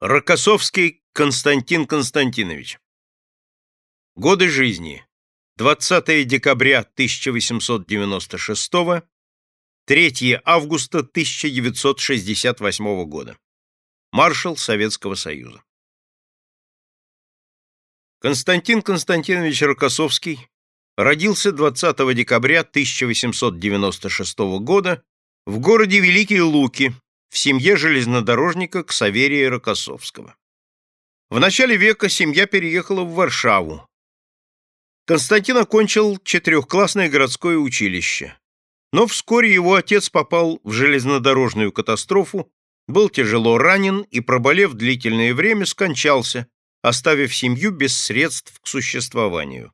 Рокоссовский Константин Константинович. Годы жизни. 20 декабря 1896, 3 августа 1968 года. Маршал Советского Союза. Константин Константинович Рокоссовский родился 20 декабря 1896 года в городе Великие Луки, в семье железнодорожника Ксаверия Рокоссовского. В начале века семья переехала в Варшаву. Константин окончил четырехклассное городское училище, но вскоре его отец попал в железнодорожную катастрофу, был тяжело ранен и, проболев длительное время, скончался, оставив семью без средств к существованию.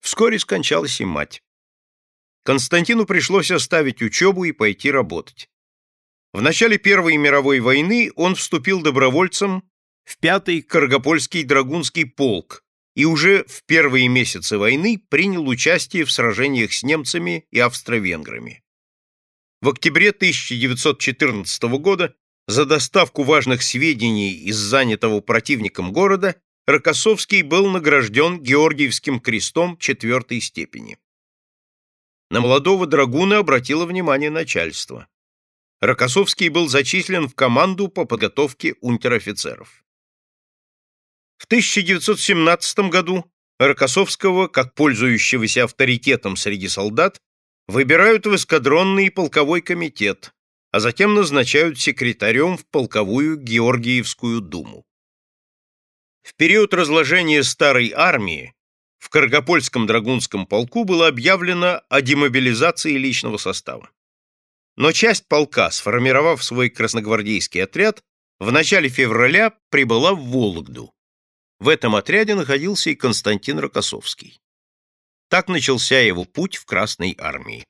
Вскоре скончалась и мать. Константину пришлось оставить учебу и пойти работать. В начале Первой мировой войны он вступил добровольцем в пятый Каргопольский драгунский полк и уже в первые месяцы войны принял участие в сражениях с немцами и австро-венграми. В октябре 1914 года за доставку важных сведений из занятого противником города Рокоссовский был награжден Георгиевским крестом четвертой степени. На молодого драгуна обратило внимание начальство. Рокоссовский был зачислен в команду по подготовке унтер-офицеров. В 1917 году Рокоссовского, как пользующегося авторитетом среди солдат, выбирают в эскадронный полковой комитет, а затем назначают секретарем в полковую Георгиевскую думу. В период разложения старой армии в Каргопольском драгунском полку было объявлено о демобилизации личного состава. Но часть полка, сформировав свой красногвардейский отряд, в начале февраля прибыла в Вологду. В этом отряде находился и Константин Рокоссовский. Так начался его путь в Красной армии.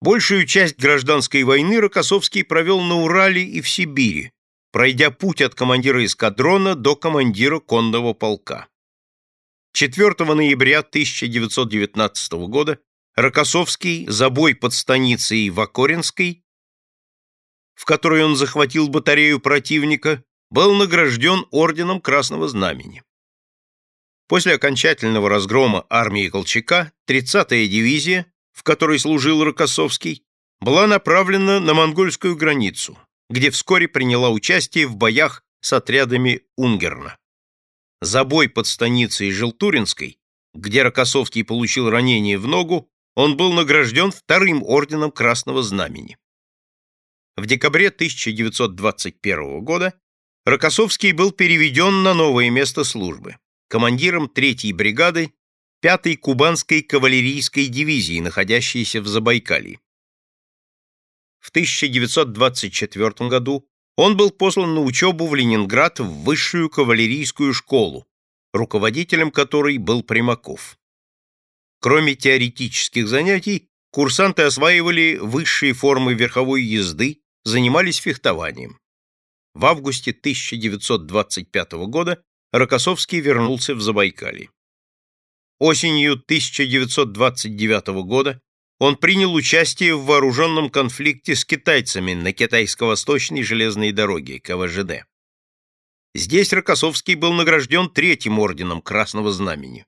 Большую часть гражданской войны Рокоссовский провел на Урале и в Сибири, пройдя путь от командира эскадрона до командира конного полка. 4 ноября 1919 года Рокоссовский за бой под станицей Вакоринской, в которой он захватил батарею противника, был награжден орденом Красного Знамени. После окончательного разгрома армии Колчака 30-я дивизия, в которой служил Рокоссовский, была направлена на монгольскую границу, где вскоре приняла участие в боях с отрядами Унгерна. За бой под станицей Желтуринской, где Рокоссовский получил ранение в ногу, он был награжден вторым орденом Красного Знамени. В декабре 1921 года Рокоссовский был переведен на новое место службы, командиром 3-й бригады 5-й Кубанской кавалерийской дивизии, находящейся в Забайкалье. В 1924 году он был послан на учебу в Ленинград в высшую кавалерийскую школу, руководителем которой был Примаков. Кроме теоретических занятий, курсанты осваивали высшие формы верховой езды, занимались фехтованием. В августе 1925 года Рокоссовский вернулся в Забайкалье. Осенью 1929 года он принял участие в вооруженном конфликте с китайцами на Китайско-Восточной железной дороге КВЖД. Здесь Рокоссовский был награжден третьим орденом Красного Знамени.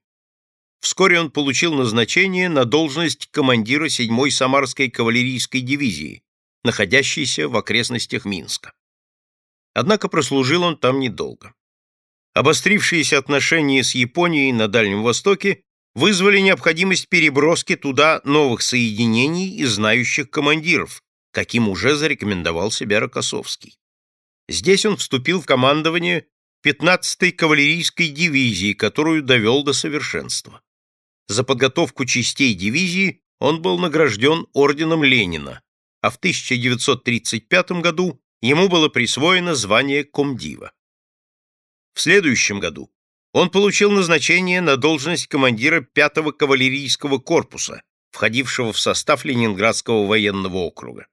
Вскоре он получил назначение на должность командира 7-й Самарской кавалерийской дивизии, находящейся в окрестностях Минска. Однако прослужил он там недолго. Обострившиеся отношения с Японией на Дальнем Востоке вызвали необходимость переброски туда новых соединений и знающих командиров, каким уже зарекомендовал себя Рокоссовский. Здесь он вступил в командование 15-й кавалерийской дивизии, которую довел до совершенства. За подготовку частей дивизии он был награжден орденом Ленина, а в 1935 году ему было присвоено звание комдива. В следующем году он получил назначение на должность командира 5-го кавалерийского корпуса, входившего в состав Ленинградского военного округа.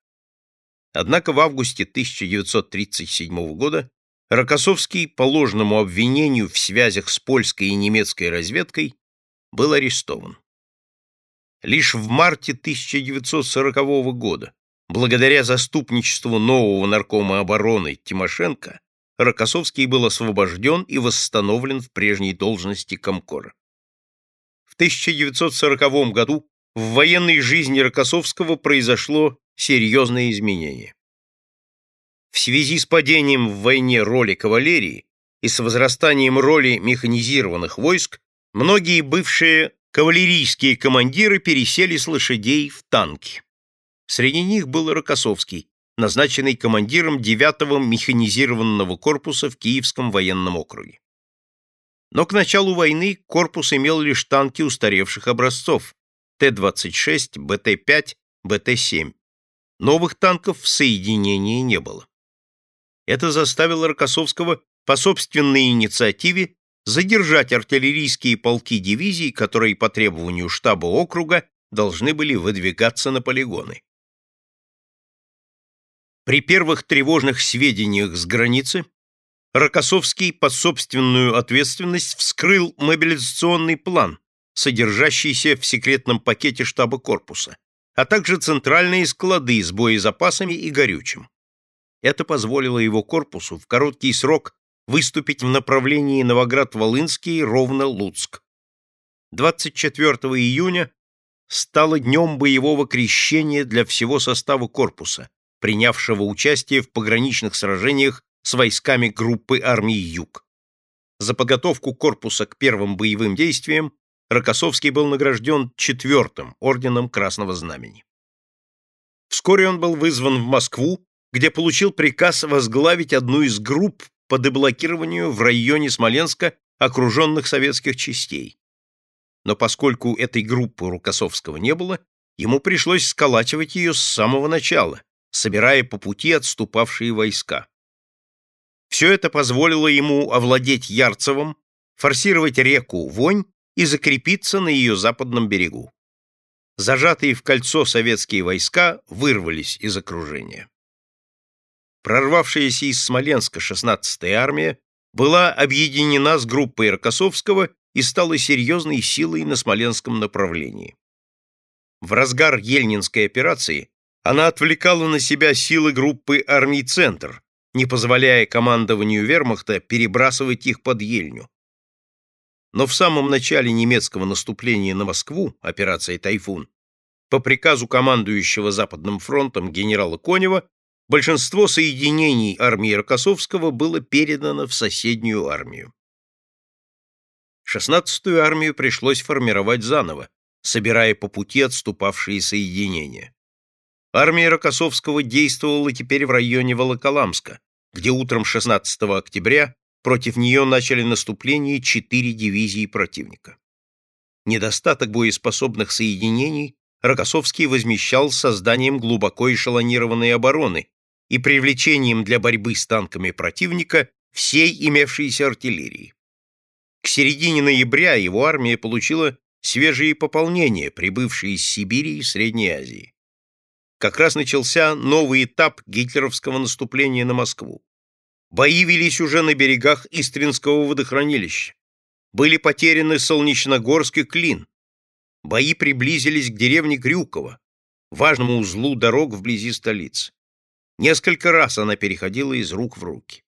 Однако в августе 1937 года Рокоссовский по ложному обвинению в связях с польской и немецкой разведкой был арестован. Лишь в марте 1940 года Благодаря заступничеству нового наркома обороны Тимошенко Рокоссовский был освобожден и восстановлен в прежней должности комкора. В 1940 году в военной жизни Рокоссовского произошло серьезное изменение. В связи с падением в войне роли кавалерии и с возрастанием роли механизированных войск, многие бывшие кавалерийские командиры пересели с лошадей в танки. Среди них был Рокоссовский, назначенный командиром 9-го механизированного корпуса в Киевском военном округе. Но к началу войны корпус имел лишь танки устаревших образцов Т-26, БТ-5, БТ-7. Новых танков в соединении не было. Это заставило Рокоссовского по собственной инициативе задержать артиллерийские полки дивизий, которые по требованию штаба округа должны были выдвигаться на полигоны. При первых тревожных сведениях с границы Рокоссовский под собственную ответственность вскрыл мобилизационный план, содержащийся в секретном пакете штаба корпуса, а также центральные склады с боезапасами и горючим. Это позволило его корпусу в короткий срок выступить в направлении Новоград-Волынский ровно Луцк. 24 июня стало днем боевого крещения для всего состава корпуса, принявшего участие в пограничных сражениях с войсками группы армии Юг. За подготовку корпуса к первым боевым действиям Рокоссовский был награжден четвертым орденом Красного Знамени. Вскоре он был вызван в Москву, где получил приказ возглавить одну из групп по деблокированию в районе Смоленска окруженных советских частей. Но поскольку этой группы Рукосовского не было, ему пришлось сколачивать ее с самого начала, собирая по пути отступавшие войска. Все это позволило ему овладеть Ярцевым, форсировать реку Вонь и закрепиться на ее западном берегу. Зажатые в кольцо советские войска вырвались из окружения. Прорвавшаяся из Смоленска 16-я армия была объединена с группой Рокоссовского и стала серьезной силой на Смоленском направлении. В разгар Ельнинской операции она отвлекала на себя силы группы армий «Центр», не позволяя командованию вермахта перебрасывать их под Ельню. Но в самом начале немецкого наступления на Москву, операции «Тайфун», по приказу командующего Западным фронтом генерала Конева, большинство соединений армии Рокоссовского было передано в соседнюю армию. 16-ю армию пришлось формировать заново, собирая по пути отступавшие соединения. Армия Рокоссовского действовала теперь в районе Волоколамска, где утром 16 октября против нее начали наступление четыре дивизии противника. Недостаток боеспособных соединений Рокоссовский возмещал созданием глубоко эшелонированной обороны и привлечением для борьбы с танками противника всей имевшейся артиллерии. К середине ноября его армия получила свежие пополнения, прибывшие из Сибири и Средней Азии как раз начался новый этап гитлеровского наступления на Москву. Бои велись уже на берегах Истринского водохранилища. Были потеряны Солнечногорск и Клин. Бои приблизились к деревне Крюково, важному узлу дорог вблизи столицы. Несколько раз она переходила из рук в руки.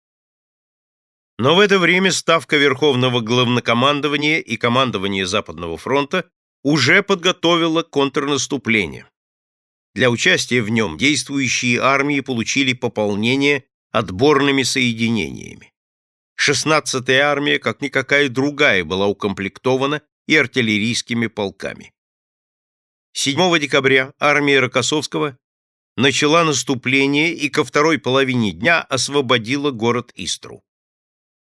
Но в это время Ставка Верховного Главнокомандования и командование Западного фронта уже подготовила контрнаступление. Для участия в нем действующие армии получили пополнение отборными соединениями. 16-я армия, как никакая другая, была укомплектована и артиллерийскими полками. 7 декабря армия Рокоссовского начала наступление и ко второй половине дня освободила город Истру.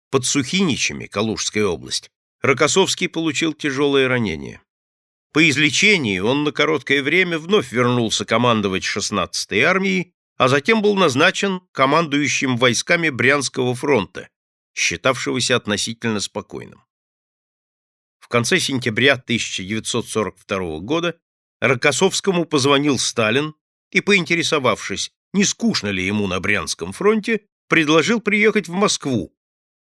Под Сухиничами, Калужская область, Рокоссовский получил тяжелое ранение. По излечении он на короткое время вновь вернулся командовать 16-й армией, а затем был назначен командующим войсками Брянского фронта, считавшегося относительно спокойным. В конце сентября 1942 года Рокоссовскому позвонил Сталин и, поинтересовавшись, не скучно ли ему на Брянском фронте, предложил приехать в Москву,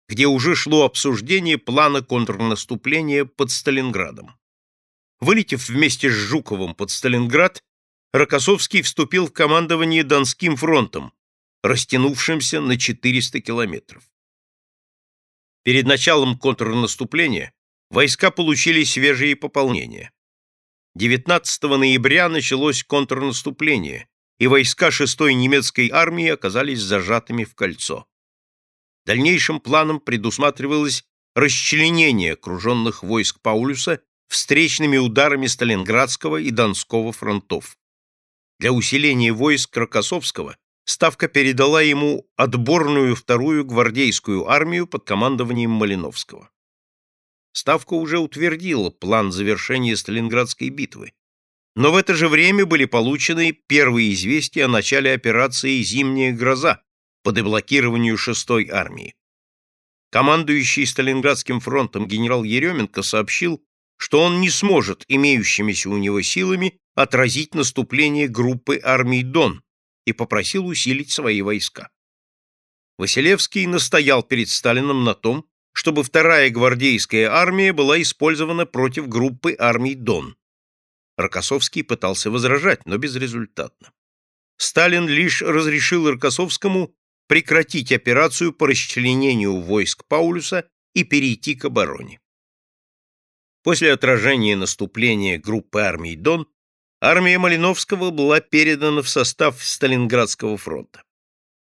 где уже шло обсуждение плана контрнаступления под Сталинградом. Вылетев вместе с Жуковым под Сталинград, Рокоссовский вступил в командование Донским фронтом, растянувшимся на 400 километров. Перед началом контрнаступления войска получили свежие пополнения. 19 ноября началось контрнаступление, и войска 6-й немецкой армии оказались зажатыми в кольцо. Дальнейшим планом предусматривалось расчленение окруженных войск Паулюса встречными ударами Сталинградского и Донского фронтов. Для усиления войск Рокоссовского Ставка передала ему отборную вторую гвардейскую армию под командованием Малиновского. Ставка уже утвердила план завершения Сталинградской битвы, но в это же время были получены первые известия о начале операции «Зимняя гроза» по деблокированию 6-й армии. Командующий Сталинградским фронтом генерал Еременко сообщил, что он не сможет имеющимися у него силами отразить наступление группы армий «Дон», и попросил усилить свои войска. Василевский настоял перед Сталином на том, чтобы вторая гвардейская армия была использована против группы армий Дон. Рокоссовский пытался возражать, но безрезультатно. Сталин лишь разрешил Рокоссовскому прекратить операцию по расчленению войск Паулюса и перейти к обороне. После отражения наступления группы армий Дон армия Малиновского была передана в состав Сталинградского фронта.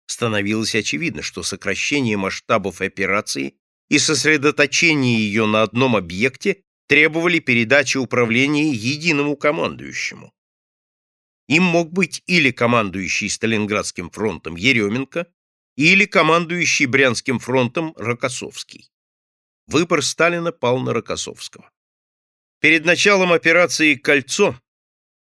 Становилось очевидно, что сокращение масштабов операции и сосредоточение ее на одном объекте требовали передачи управления единому командующему. Им мог быть или командующий Сталинградским фронтом Еременко, или командующий Брянским фронтом Рокоссовский. Выбор Сталина пал на Рокоссовского. Перед началом операции «Кольцо»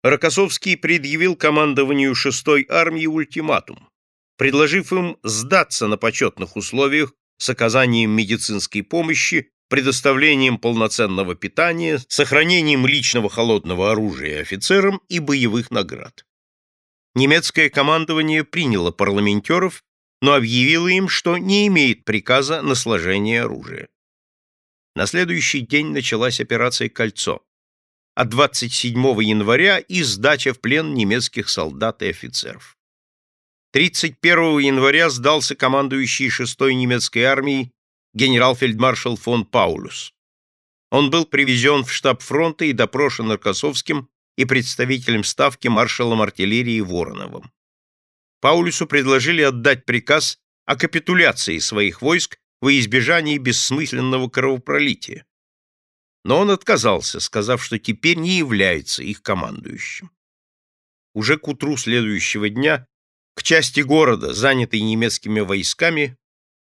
Рокоссовский предъявил командованию 6-й армии ультиматум, предложив им сдаться на почетных условиях с оказанием медицинской помощи, предоставлением полноценного питания, сохранением личного холодного оружия офицерам и боевых наград. Немецкое командование приняло парламентеров, но объявило им, что не имеет приказа на сложение оружия. На следующий день началась операция «Кольцо», а 27 января и сдача в плен немецких солдат и офицеров. 31 января сдался командующий 6-й немецкой армией генерал-фельдмаршал фон Паулюс. Он был привезен в штаб фронта и допрошен Наркосовским и представителем ставки маршалом артиллерии Вороновым. Паулюсу предложили отдать приказ о капитуляции своих войск во избежании бессмысленного кровопролития но он отказался, сказав, что теперь не является их командующим. Уже к утру следующего дня к части города, занятой немецкими войсками,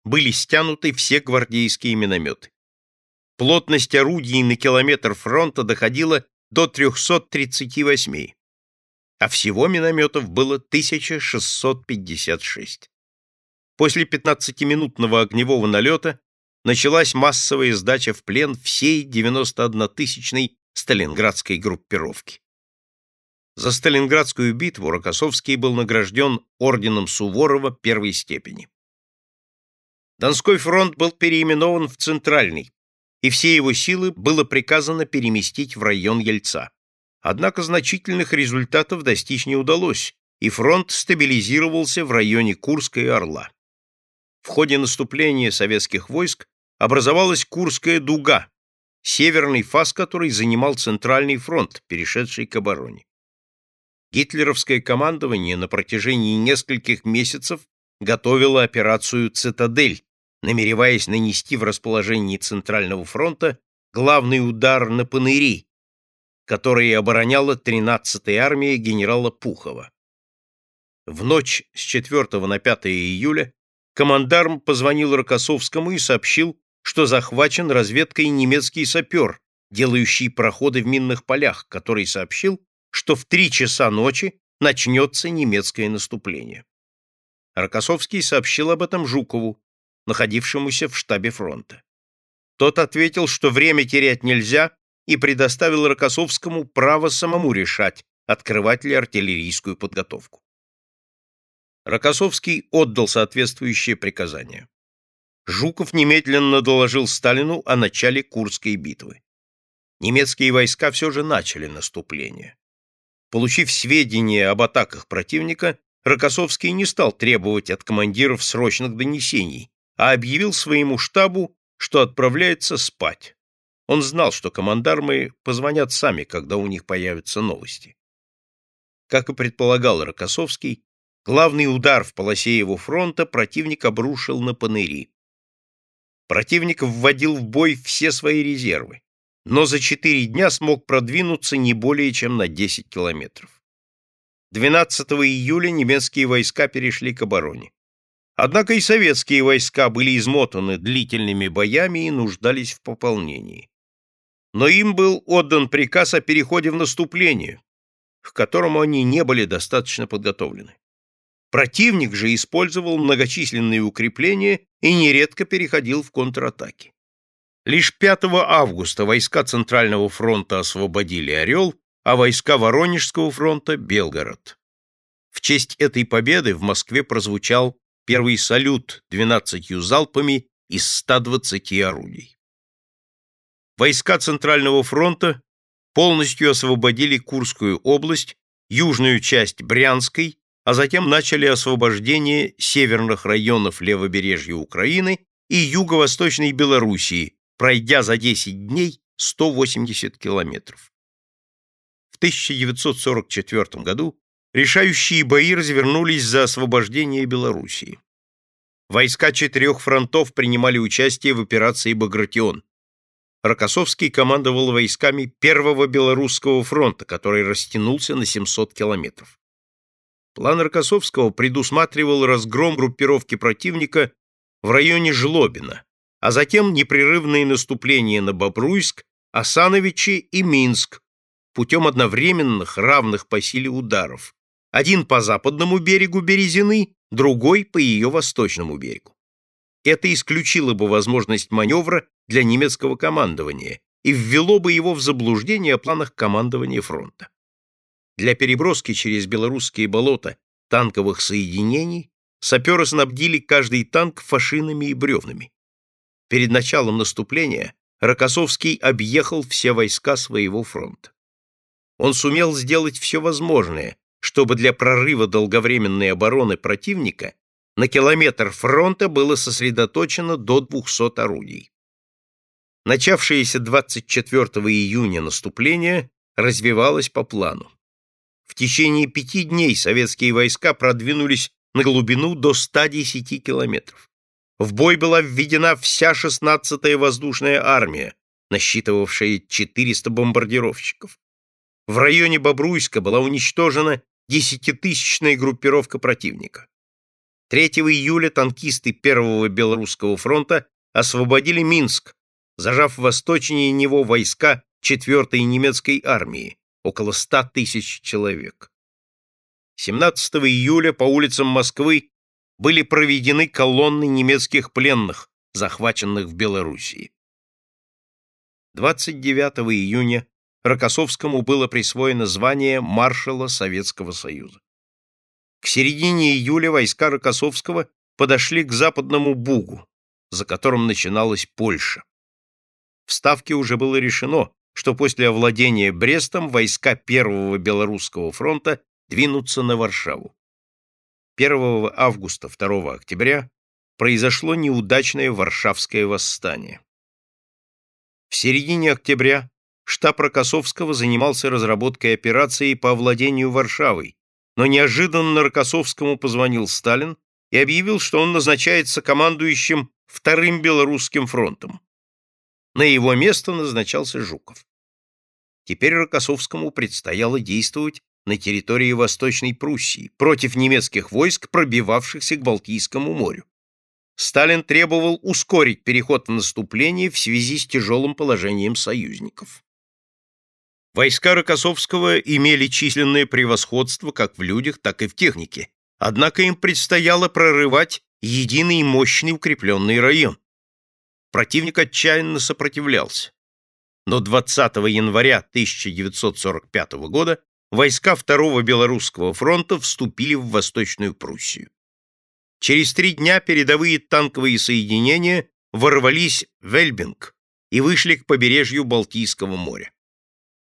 были стянуты все гвардейские минометы. Плотность орудий на километр фронта доходила до 338, а всего минометов было 1656. После 15-минутного огневого налета началась массовая сдача в плен всей 91-тысячной сталинградской группировки. За Сталинградскую битву Рокоссовский был награжден орденом Суворова первой степени. Донской фронт был переименован в Центральный, и все его силы было приказано переместить в район Ельца. Однако значительных результатов достичь не удалось, и фронт стабилизировался в районе Курска и Орла. В ходе наступления советских войск образовалась Курская дуга, северный фас которой занимал Центральный фронт, перешедший к обороне. Гитлеровское командование на протяжении нескольких месяцев готовило операцию «Цитадель», намереваясь нанести в расположении Центрального фронта главный удар на Паныри, который обороняла 13-я армия генерала Пухова. В ночь с 4 на 5 июля командарм позвонил Рокоссовскому и сообщил, что захвачен разведкой немецкий сапер, делающий проходы в минных полях, который сообщил, что в три часа ночи начнется немецкое наступление. Рокоссовский сообщил об этом Жукову, находившемуся в штабе фронта. Тот ответил, что время терять нельзя, и предоставил Рокоссовскому право самому решать, открывать ли артиллерийскую подготовку. Рокоссовский отдал соответствующее приказание. Жуков немедленно доложил Сталину о начале Курской битвы. Немецкие войска все же начали наступление. Получив сведения об атаках противника, Рокоссовский не стал требовать от командиров срочных донесений, а объявил своему штабу, что отправляется спать. Он знал, что командармы позвонят сами, когда у них появятся новости. Как и предполагал Рокоссовский, главный удар в полосе его фронта противник обрушил на Панери. Противник вводил в бой все свои резервы, но за четыре дня смог продвинуться не более чем на 10 километров. 12 июля немецкие войска перешли к обороне. Однако и советские войска были измотаны длительными боями и нуждались в пополнении. Но им был отдан приказ о переходе в наступление, к которому они не были достаточно подготовлены. Противник же использовал многочисленные укрепления и нередко переходил в контратаки. Лишь 5 августа войска Центрального фронта освободили Орел, а войска Воронежского фронта — Белгород. В честь этой победы в Москве прозвучал первый салют 12 залпами из 120 орудий. Войска Центрального фронта полностью освободили Курскую область, южную часть Брянской, а затем начали освобождение северных районов левобережья Украины и юго-восточной Белоруссии, пройдя за 10 дней 180 километров. В 1944 году решающие бои развернулись за освобождение Белоруссии. Войска четырех фронтов принимали участие в операции «Багратион», Рокоссовский командовал войсками Первого Белорусского фронта, который растянулся на 700 километров. План Рокоссовского предусматривал разгром группировки противника в районе Жлобина, а затем непрерывные наступления на Бобруйск, Осановичи и Минск путем одновременных, равных по силе ударов, один по западному берегу Березины, другой по ее восточному берегу. Это исключило бы возможность маневра для немецкого командования и ввело бы его в заблуждение о планах командования фронта. Для переброски через белорусские болота танковых соединений саперы снабдили каждый танк фашинами и бревнами. Перед началом наступления Рокоссовский объехал все войска своего фронта. Он сумел сделать все возможное, чтобы для прорыва долговременной обороны противника на километр фронта было сосредоточено до 200 орудий. Начавшееся 24 июня наступление развивалось по плану. В течение пяти дней советские войска продвинулись на глубину до 110 километров. В бой была введена вся 16-я воздушная армия, насчитывавшая 400 бомбардировщиков. В районе Бобруйска была уничтожена десятитысячная группировка противника. 3 июля танкисты Первого Белорусского фронта освободили Минск, зажав восточнее него войска 4-й немецкой армии, около 100 тысяч человек. 17 июля по улицам Москвы были проведены колонны немецких пленных, захваченных в Белоруссии. 29 июня Рокоссовскому было присвоено звание маршала Советского Союза. К середине июля войска Рокоссовского подошли к западному Бугу, за которым начиналась Польша. В Ставке уже было решено, что после овладения Брестом войска Первого Белорусского фронта двинутся на Варшаву. 1 августа 2 октября произошло неудачное Варшавское восстание. В середине октября штаб Рокоссовского занимался разработкой операции по овладению Варшавой, но неожиданно Рокоссовскому позвонил Сталин и объявил, что он назначается командующим Вторым Белорусским фронтом. На его место назначался Жуков. Теперь Рокоссовскому предстояло действовать на территории Восточной Пруссии против немецких войск, пробивавшихся к Балтийскому морю. Сталин требовал ускорить переход в наступление в связи с тяжелым положением союзников. Войска Рокоссовского имели численное превосходство как в людях, так и в технике, однако им предстояло прорывать единый мощный укрепленный район. Противник отчаянно сопротивлялся. Но 20 января 1945 года войска Второго Белорусского фронта вступили в Восточную Пруссию. Через три дня передовые танковые соединения ворвались в Эльбинг и вышли к побережью Балтийского моря.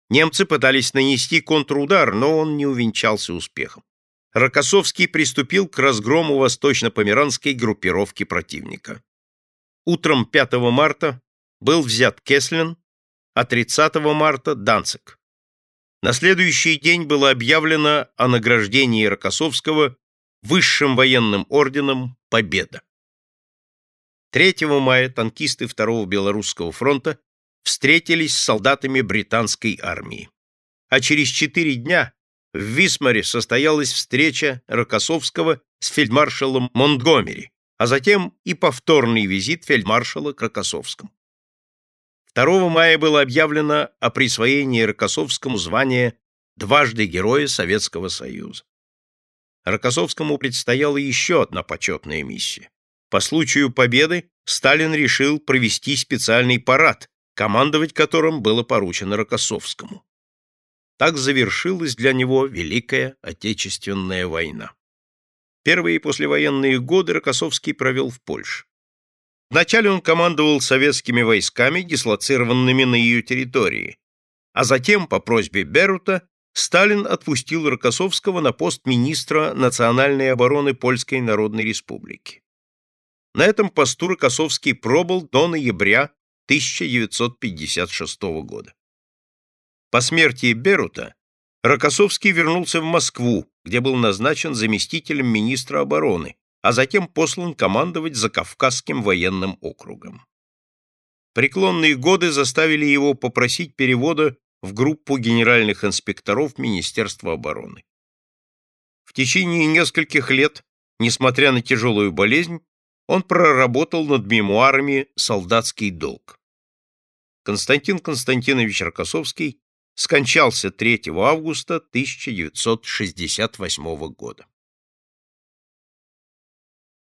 Немцы пытались нанести контрудар, но он не увенчался успехом. Рокоссовский приступил к разгрому восточно-померанской группировки противника. Утром 5 марта был взят Кеслен, а 30 марта – Данцик. На следующий день было объявлено о награждении Рокоссовского высшим военным орденом «Победа». 3 мая танкисты Второго Белорусского фронта встретились с солдатами британской армии. А через четыре дня в Висмаре состоялась встреча Рокоссовского с фельдмаршалом Монтгомери, а затем и повторный визит фельдмаршала к Рокоссовскому. 2 мая было объявлено о присвоении Рокоссовскому звания дважды Героя Советского Союза. Рокоссовскому предстояла еще одна почетная миссия. По случаю победы Сталин решил провести специальный парад, командовать которым было поручено Рокоссовскому. Так завершилась для него Великая Отечественная война. Первые послевоенные годы Рокоссовский провел в Польше. Вначале он командовал советскими войсками, дислоцированными на ее территории, а затем, по просьбе Берута, Сталин отпустил Рокоссовского на пост министра национальной обороны Польской Народной Республики. На этом посту Рокоссовский пробыл до ноября 1956 года. По смерти Берута Рокоссовский вернулся в Москву, где был назначен заместителем министра обороны, а затем послан командовать Закавказским военным округом. Преклонные годы заставили его попросить перевода в группу генеральных инспекторов Министерства обороны. В течение нескольких лет, несмотря на тяжелую болезнь, он проработал над мемуарами «Солдатский долг». Константин Константинович Рокоссовский скончался 3 августа 1968 года.